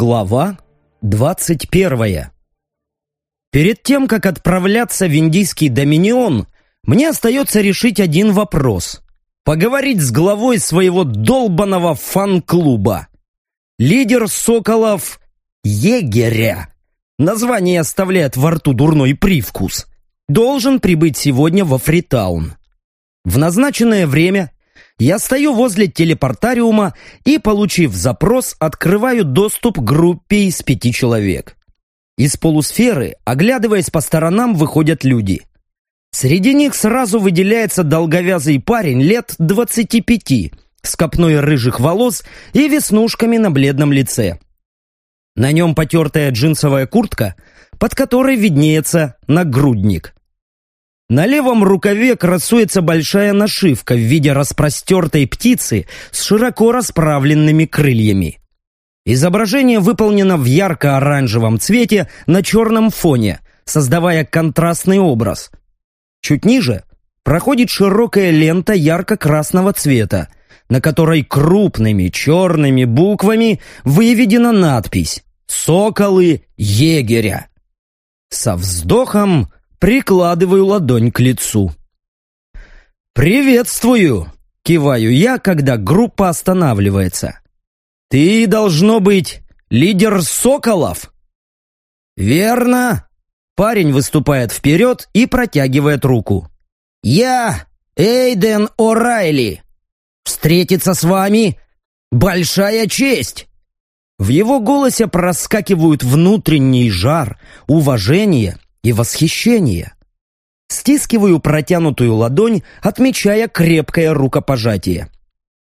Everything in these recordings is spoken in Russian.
Глава 21 Перед тем, как отправляться в Индийский Доминион, мне остается решить один вопрос. Поговорить с главой своего долбанного фан-клуба. Лидер Соколов Егеря. Название оставляет во рту дурной привкус. Должен прибыть сегодня во Фритаун. В назначенное время я стою возле телепортариума и, получив запрос, открываю доступ к группе из пяти человек. Из полусферы, оглядываясь по сторонам, выходят люди. Среди них сразу выделяется долговязый парень лет 25 с копной рыжих волос и веснушками на бледном лице. На нем потертая джинсовая куртка, под которой виднеется нагрудник. На левом рукаве красуется большая нашивка в виде распростертой птицы с широко расправленными крыльями. Изображение выполнено в ярко-оранжевом цвете на черном фоне, создавая контрастный образ. Чуть ниже проходит широкая лента ярко-красного цвета, на которой крупными черными буквами выведена надпись «Соколы егеря». Со вздохом Прикладываю ладонь к лицу. «Приветствую!» — киваю я, когда группа останавливается. «Ты, должно быть, лидер Соколов?» «Верно!» Парень выступает вперед и протягивает руку. «Я Эйден О'Райли. Встретиться с вами — большая честь!» В его голосе проскакивают внутренний жар, уважение и восхищение. Стискиваю протянутую ладонь, отмечая крепкое рукопожатие.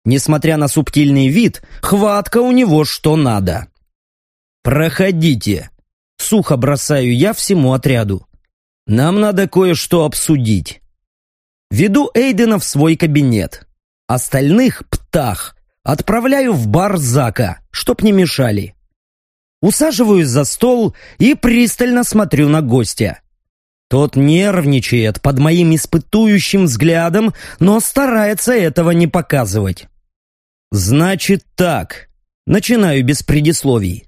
Несмотря на субтильный вид, хватка у него что надо. «Проходите!» — сухо бросаю я всему отряду. «Нам надо кое-что обсудить». Веду Эйдена в свой кабинет. Остальных, птах, отправляю в бар Зака, чтоб не мешали. Усаживаюсь за стол и пристально смотрю на гостя. Тот нервничает под моим испытующим взглядом, но старается этого не показывать. «Значит так», — начинаю без предисловий.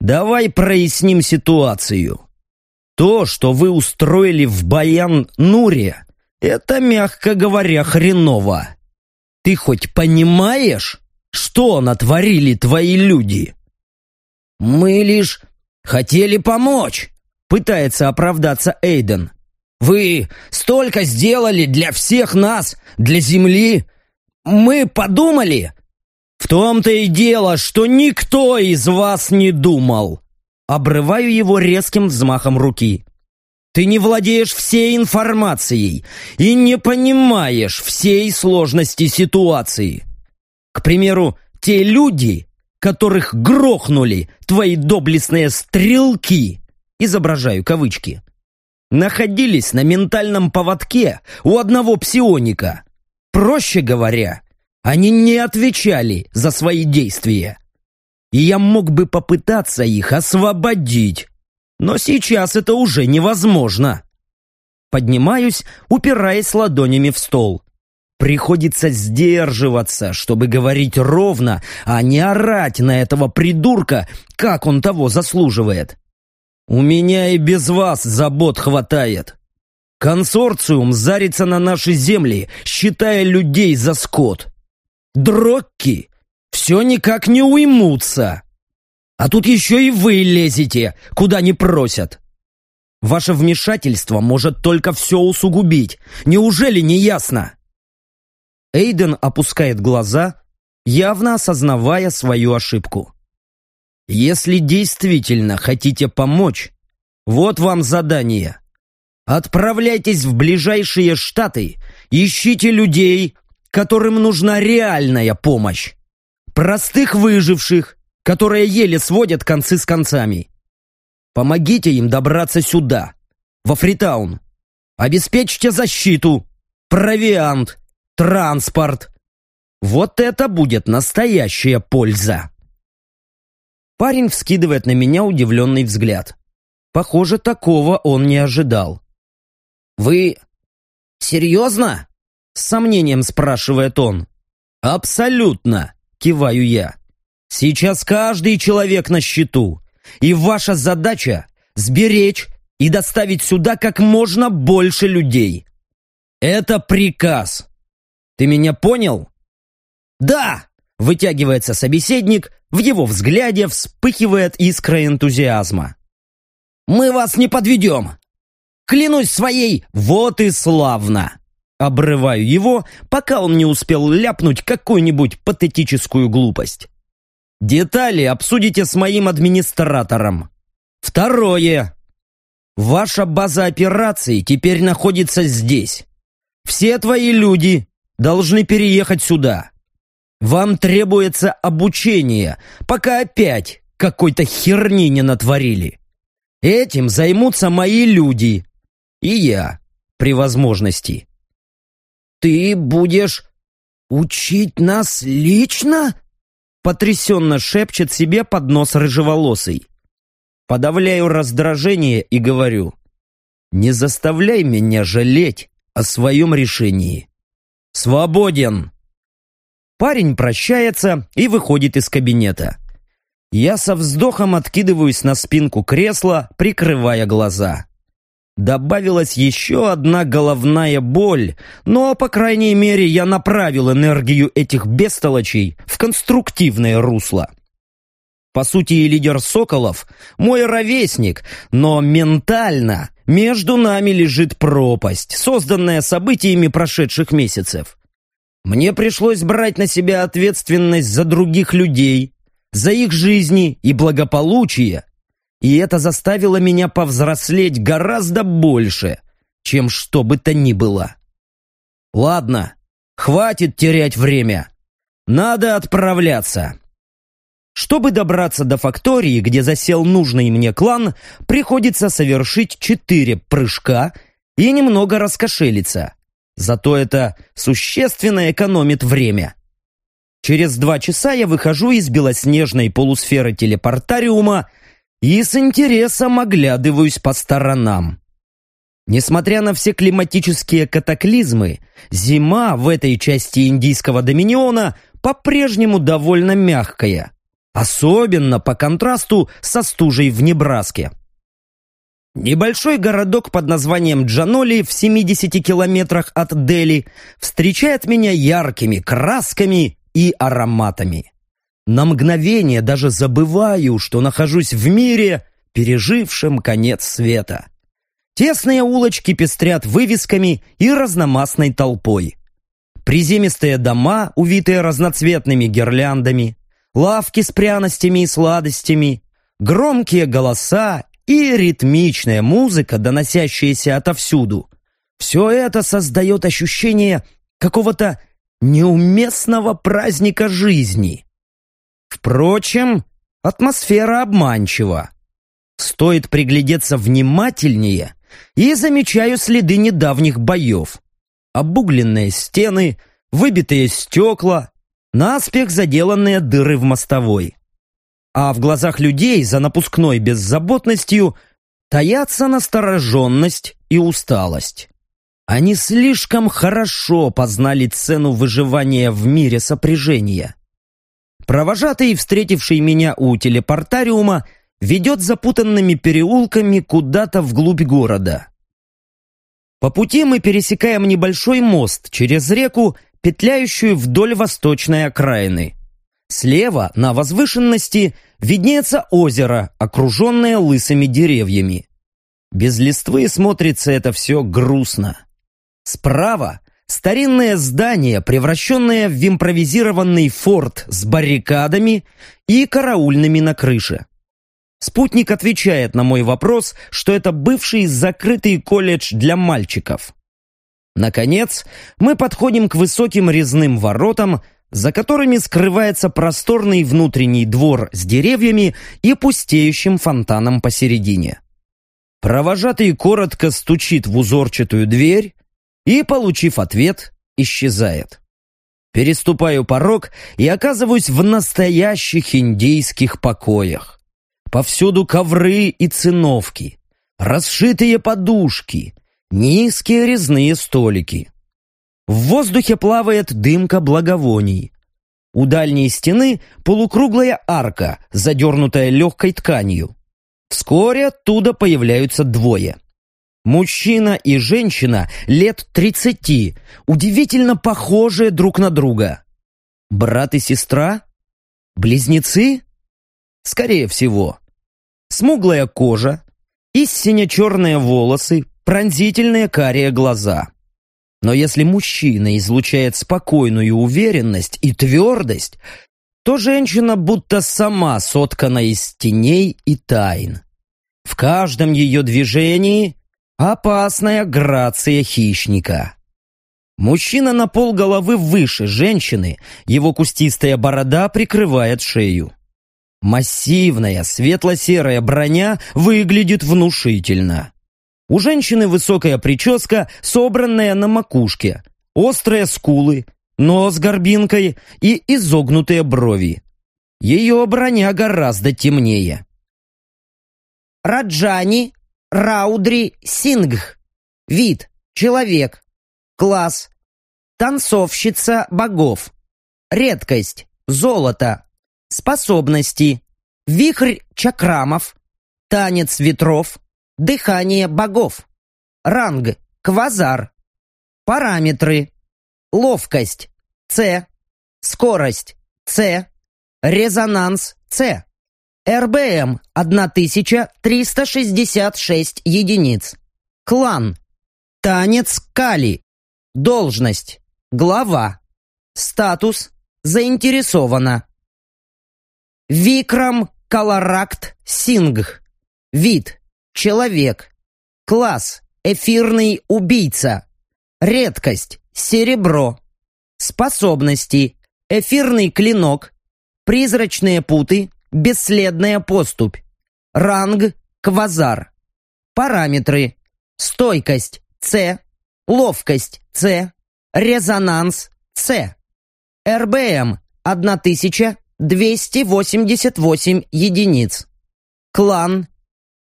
«Давай проясним ситуацию. То, что вы устроили в Баян-Нуре, это, мягко говоря, хреново. Ты хоть понимаешь, что натворили твои люди?» «Мы лишь хотели помочь», — пытается оправдаться Эйден. «Вы столько сделали для всех нас, для Земли. Мы подумали...» «В том-то и дело, что никто из вас не думал!» Обрываю его резким взмахом руки. «Ты не владеешь всей информацией и не понимаешь всей сложности ситуации. К примеру, те люди, которых грохнули твои доблестные стрелки, изображаю кавычки, находились на ментальном поводке у одного псионика. Проще говоря, они не отвечали за свои действия. И я мог бы попытаться их освободить, но сейчас это уже невозможно. Поднимаюсь, упираясь ладонями в стол. Приходится сдерживаться, чтобы говорить ровно, а не орать на этого придурка, как он того заслуживает. У меня и без вас забот хватает. Консорциум зарится на наши земли, считая людей за скот. Дрокки все никак не уймутся. А тут еще и вы лезете, куда не просят. Ваше вмешательство может только все усугубить. Неужели не ясно? Эйден опускает глаза, явно осознавая свою ошибку. «Если действительно хотите помочь, вот вам задание. Отправляйтесь в ближайшие штаты, ищите людей, которым нужна реальная помощь. Простых выживших, которые еле сводят концы с концами. Помогите им добраться сюда, во Фритаун. Обеспечьте защиту, провиант, транспорт. Вот это будет настоящая польза. Парень вскидывает на меня удивленный взгляд. Похоже, такого он не ожидал. «Вы серьезно?» С сомнением спрашивает он. «Абсолютно!» — киваю я. Сейчас каждый человек на счету, и ваша задача — сберечь и доставить сюда как можно больше людей. Это приказ. Ты меня понял? Да, вытягивается собеседник, в его взгляде вспыхивает искра энтузиазма. Мы вас не подведем. Клянусь своей, вот и славно. Обрываю его, пока он не успел ляпнуть какую-нибудь патетическую глупость. Детали обсудите с моим администратором. Второе. Ваша база операций теперь находится здесь. Все твои люди должны переехать сюда. Вам требуется обучение, пока опять какой-то херни не натворили. Этим займутся мои люди. И я, при возможности. «Ты будешь учить нас лично?» Потрясенно шепчет себе под нос рыжеволосый. Подавляю раздражение и говорю. «Не заставляй меня жалеть о своем решении. Свободен!» Парень прощается и выходит из кабинета. Я со вздохом откидываюсь на спинку кресла, прикрывая глаза. Добавилась еще одна головная боль, но, по крайней мере, я направил энергию этих бестолочей в конструктивное русло. По сути, лидер Соколов – мой ровесник, но ментально между нами лежит пропасть, созданная событиями прошедших месяцев. Мне пришлось брать на себя ответственность за других людей, за их жизни и благополучие, и это заставило меня повзрослеть гораздо больше, чем что бы то ни было. Ладно, хватит терять время. Надо отправляться. Чтобы добраться до фактории, где засел нужный мне клан, приходится совершить четыре прыжка и немного раскошелиться. Зато это существенно экономит время. Через два часа я выхожу из белоснежной полусферы телепортариума и с интересом оглядываюсь по сторонам. Несмотря на все климатические катаклизмы, зима в этой части индийского доминиона по-прежнему довольно мягкая, особенно по контрасту со стужей в Небраске. Небольшой городок под названием Джаноли в 70 километрах от Дели встречает меня яркими красками и ароматами. На мгновение даже забываю, что нахожусь в мире, пережившем конец света. Тесные улочки пестрят вывесками и разномастной толпой. Приземистые дома, увитые разноцветными гирляндами, лавки с пряностями и сладостями, громкие голоса и ритмичная музыка, доносящаяся отовсюду. Все это создает ощущение какого-то неуместного праздника жизни. Впрочем, атмосфера обманчива. Стоит приглядеться внимательнее, и замечаю следы недавних боев. Обугленные стены, выбитые стекла, наспех заделанные дыры в мостовой. А в глазах людей за напускной беззаботностью таятся настороженность и усталость. Они слишком хорошо познали цену выживания в мире сопряжения. Провожатый, встретивший меня у телепортариума, ведет запутанными переулками куда-то вглубь города. По пути мы пересекаем небольшой мост через реку, петляющую вдоль восточной окраины. Слева, на возвышенности, виднеется озеро, окруженное лысыми деревьями. Без листвы смотрится это все грустно. Справа старинное здание, превращенное в импровизированный форт с баррикадами и караульными на крыше. Спутник отвечает на мой вопрос, что это бывший закрытый колледж для мальчиков. Наконец, мы подходим к высоким резным воротам, за которыми скрывается просторный внутренний двор с деревьями и пустеющим фонтаном посередине. Провожатый коротко стучит в узорчатую дверь, и, получив ответ, исчезает. Переступаю порог и оказываюсь в настоящих индийских покоях. Повсюду ковры и циновки, расшитые подушки, низкие резные столики. В воздухе плавает дымка благовоний. У дальней стены полукруглая арка, задернутая легкой тканью. Вскоре оттуда появляются двое. Мужчина и женщина лет тридцати, удивительно похожие друг на друга. Брат и сестра? Близнецы? Скорее всего. Смуглая кожа, истинно черные волосы, пронзительные карие глаза. Но если мужчина излучает спокойную уверенность и твердость, то женщина будто сама соткана из теней и тайн. В каждом ее движении опасная грация хищника. Мужчина на пол головы выше женщины, его кустистая борода прикрывает шею. Массивная светло-серая броня выглядит внушительно. У женщины высокая прическа, собранная на макушке, острые скулы, нос горбинкой и изогнутые брови. Ее броня гораздо темнее. Раджани Раудри Сингх. Вид – человек. Класс – танцовщица богов. Редкость – золото. Способности – вихрь чакрамов, танец ветров, Дыхание богов. Ранг. Квазар. Параметры. Ловкость. С. Скорость. С. Резонанс. С. РБМ 1366 единиц. Клан. Танец Кали. Должность. Глава. Статус. Заинтересована. Викрам Каларакт Сингх. Вид. Человек. Класс. Эфирный убийца. Редкость. Серебро. Способности. Эфирный клинок. Призрачные путы. Бесследная поступь. Ранг. Квазар. Параметры. Стойкость. С. Ловкость. С. Резонанс. С. РБМ. 1288 единиц. Клан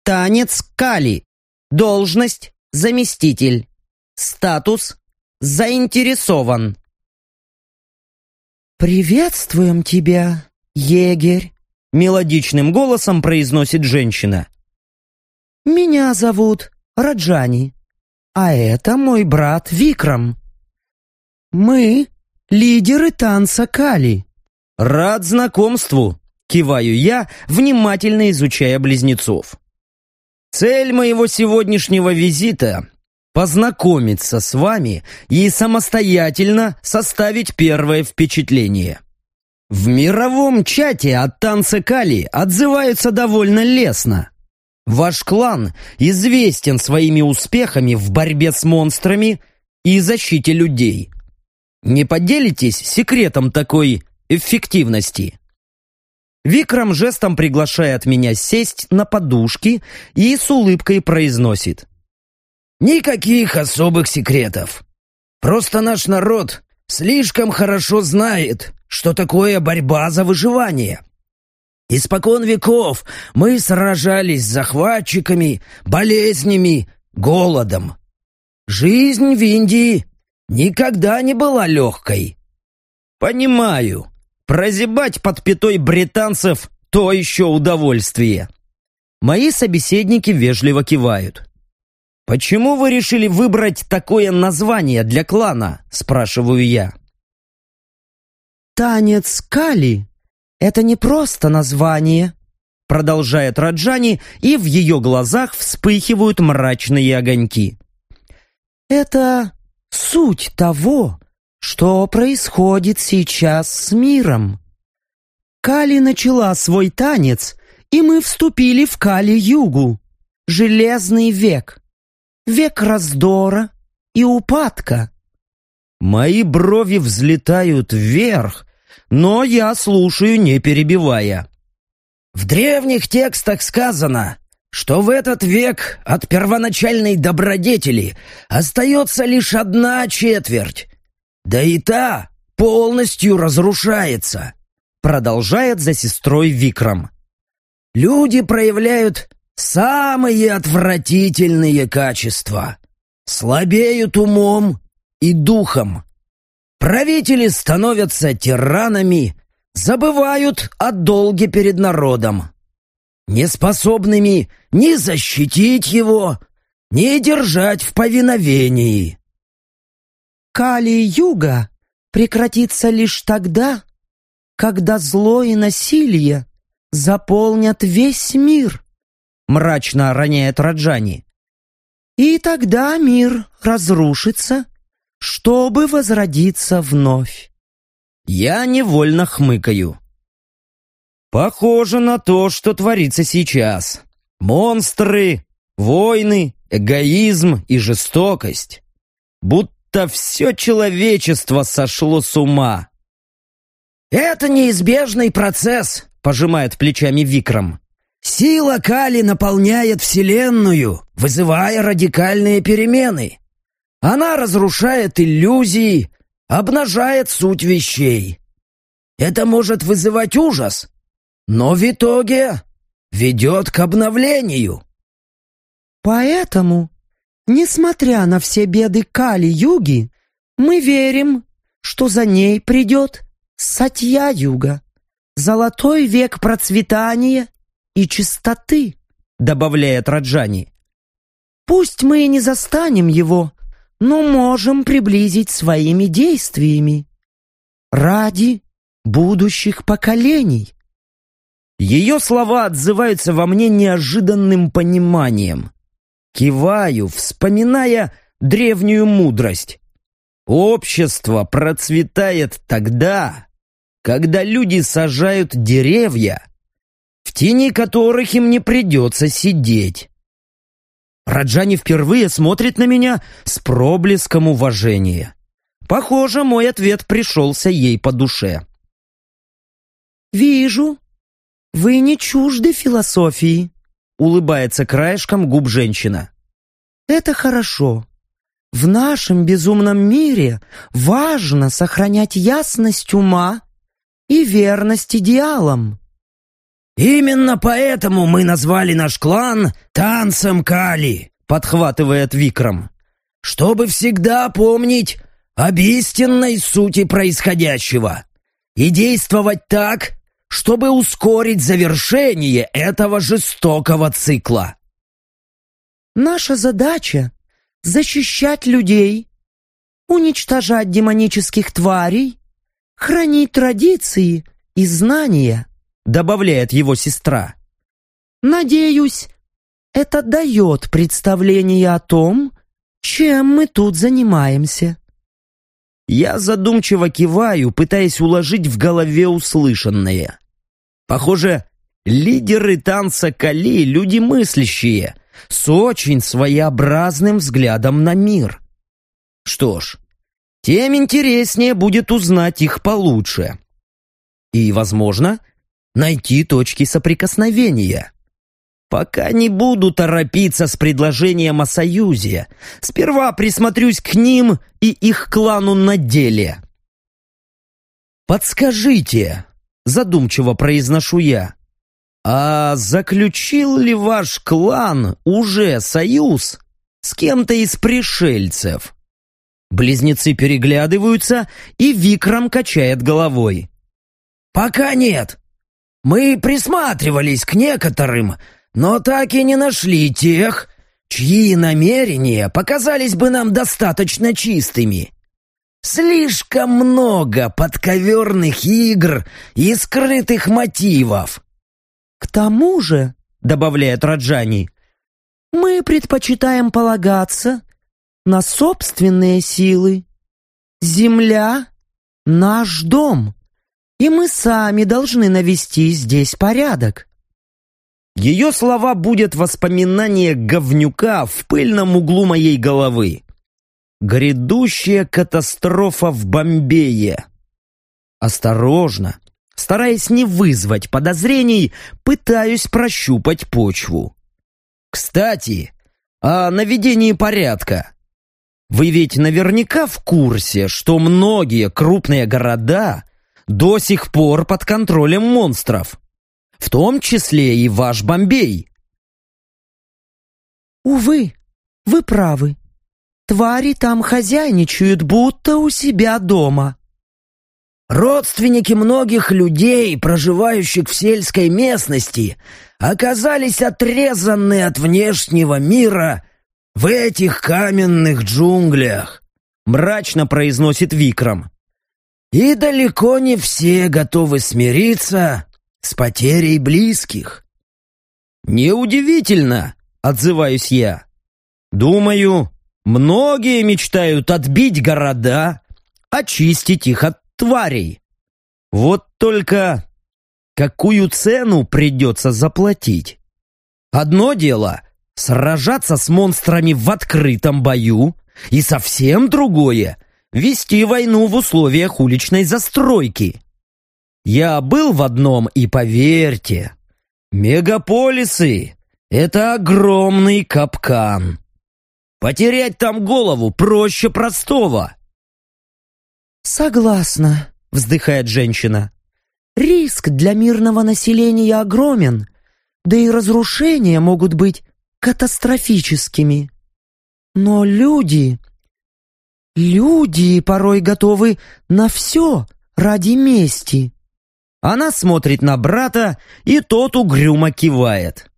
Танец Кали. Должность – заместитель. Статус – заинтересован. «Приветствуем тебя, егерь», — мелодичным голосом произносит женщина. «Меня зовут Раджани, а это мой брат Викрам. Мы — лидеры танца Кали». «Рад знакомству», — киваю я, внимательно изучая близнецов. Цель моего сегодняшнего визита – познакомиться с вами и самостоятельно составить первое впечатление. В мировом чате от танца Кали отзываются довольно лестно. Ваш клан известен своими успехами в борьбе с монстрами и защите людей. Не поделитесь секретом такой эффективности? Викрам жестом приглашает меня сесть на подушки и с улыбкой произносит. «Никаких особых секретов. Просто наш народ слишком хорошо знает, что такое борьба за выживание. Испокон веков мы сражались с захватчиками, болезнями, голодом. Жизнь в Индии никогда не была легкой». «Понимаю», Прозябать под пятой британцев – то еще удовольствие. Мои собеседники вежливо кивают. «Почему вы решили выбрать такое название для клана?» – спрашиваю я. «Танец Кали – это не просто название», – продолжает Раджани, и в ее глазах вспыхивают мрачные огоньки. «Это суть того, что происходит сейчас с миром? Кали начала свой танец, и мы вступили в Кали-Югу, Железный век, век раздора и упадка. Мои брови взлетают вверх, но я слушаю, не перебивая. В древних текстах сказано, что в этот век от первоначальной добродетели остается лишь одна четверть, да и та полностью разрушается, продолжает за сестрой Викрам. Люди проявляют самые отвратительные качества, слабеют умом и духом. Правители становятся тиранами, забывают о долге перед народом. Неспособными ни защитить его, ни держать в повиновении. Кали-юга прекратится лишь тогда, когда зло и насилие заполнят весь мир, мрачно роняет Раджани. И тогда мир разрушится, чтобы возродиться вновь. Я невольно хмыкаю. Похоже на то, что творится сейчас. Монстры, войны, эгоизм и жестокость. Будто все человечество сошло с ума. «Это неизбежный процесс», — пожимает плечами Викрам. «Сила Кали наполняет Вселенную, вызывая радикальные перемены. Она разрушает иллюзии, обнажает суть вещей. Это может вызывать ужас, но в итоге ведет к обновлению. Поэтому, несмотря на все беды Кали-юги, мы верим, что за ней придет Сатья-юга, золотой век процветания и чистоты, добавляет Раджани. Пусть мы и не застанем его, но можем приблизить своими действиями. Ради будущих поколений. Ее слова отзываются во мне неожиданным пониманием. Киваю, вспоминая древнюю мудрость. Общество процветает тогда, когда люди сажают деревья, в тени которых им не придется сидеть. Раджани впервые смотрит на меня с проблеском уважения. Похоже, мой ответ пришелся ей по душе. «Вижу, вы не чужды философии», — улыбается краешком губ женщина. «Это хорошо. В нашем безумном мире важно сохранять ясность ума и верность идеалам. «Именно поэтому мы назвали наш клан «Танцем Кали», — подхватывает Викрам. «Чтобы всегда помнить об истинной сути происходящего и действовать так, чтобы ускорить завершение этого жестокого цикла». «Наша задача — защищать людей, уничтожать демонических тварей, хранить традиции и знания» добавляет его сестра. «Надеюсь, это дает представление о том, чем мы тут занимаемся». Я задумчиво киваю, пытаясь уложить в голове услышанное. Похоже, лидеры танца Кали — люди мыслящие, с очень своеобразным взглядом на мир. Что ж, тем интереснее будет узнать их получше. И, возможно, найти точки соприкосновения. Пока не буду торопиться с предложением о союзе. Сперва присмотрюсь к ним и их клану на деле. «Подскажите», — задумчиво произношу я, «а заключил ли ваш клан уже союз с кем-то из пришельцев?» Близнецы переглядываются, и Викрам качает головой. «Пока нет. Мы присматривались к некоторым, но так и не нашли тех, чьи намерения показались бы нам достаточно чистыми. Слишком много подковерных игр и скрытых мотивов. К тому же, добавляет Раджани, мы предпочитаем полагаться на собственные силы. Земля — наш дом и мы сами должны навести здесь порядок. Ее слова будет воспоминание говнюка в пыльном углу моей головы. Грядущая катастрофа в Бомбее. Осторожно, стараясь не вызвать подозрений, пытаюсь прощупать почву. Кстати, о наведении порядка. Вы ведь наверняка в курсе, что многие крупные города до сих пор под контролем монстров. В том числе и ваш Бомбей. Увы, вы правы. Твари там хозяйничают, будто у себя дома. Родственники многих людей, проживающих в сельской местности, оказались отрезаны от внешнего мира в этих каменных джунглях, мрачно произносит Викрам. И далеко не все готовы смириться с потерей близких. Неудивительно, отзываюсь я. Думаю, многие мечтают отбить города, очистить их от тварей. Вот только какую цену придется заплатить? Одно дело — сражаться с монстрами в открытом бою, и совсем другое — вести войну в условиях уличной застройки. Я был в одном, и поверьте, мегаполисы — это огромный капкан. Потерять там голову проще простого. «Согласна», — вздыхает женщина. «Риск для мирного населения огромен, да и разрушения могут быть катастрофическими. Но люди... Люди порой готовы на все ради мести». Она смотрит на брата, и тот угрюмо кивает.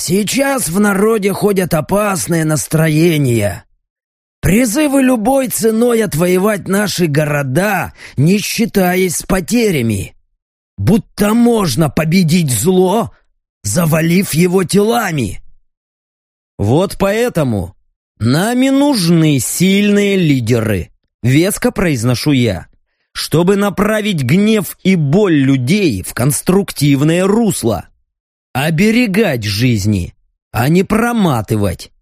«Сейчас в народе ходят опасные настроения. Призывы любой ценой отвоевать наши города, не считаясь с потерями. Будто можно победить зло, завалив его телами. Вот поэтому нами нужны сильные лидеры, веско произношу я, чтобы направить гнев и боль людей в конструктивное русло. Оберегать жизни, а не проматывать.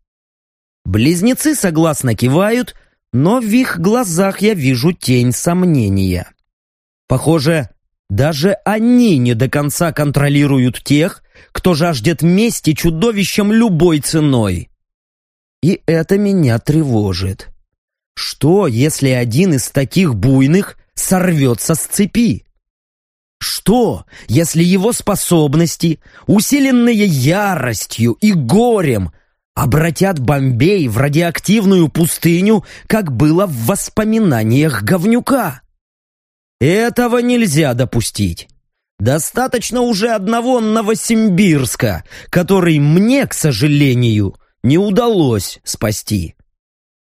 Близнецы согласно кивают, но в их глазах я вижу тень сомнения. Похоже, даже они не до конца контролируют тех, кто жаждет мести чудовищем любой ценой. И это меня тревожит. Что, если один из таких буйных сорвется с цепи? Что, если его способности, усиленные яростью и горем, обратят Бомбей в радиоактивную пустыню, как было в воспоминаниях говнюка. Этого нельзя допустить. Достаточно уже одного Новосимбирска, который мне, к сожалению, не удалось спасти.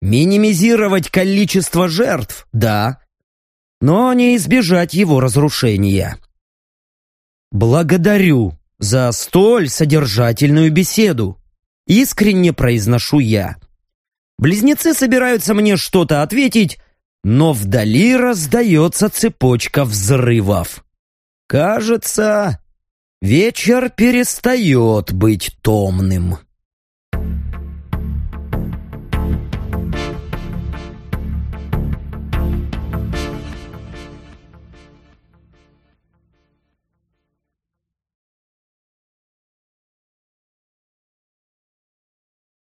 Минимизировать количество жертв, да, но не избежать его разрушения. Благодарю за столь содержательную беседу. Искренне произношу я. Близнецы собираются мне что-то ответить, но вдали раздается цепочка взрывов. Кажется, вечер перестает быть томным.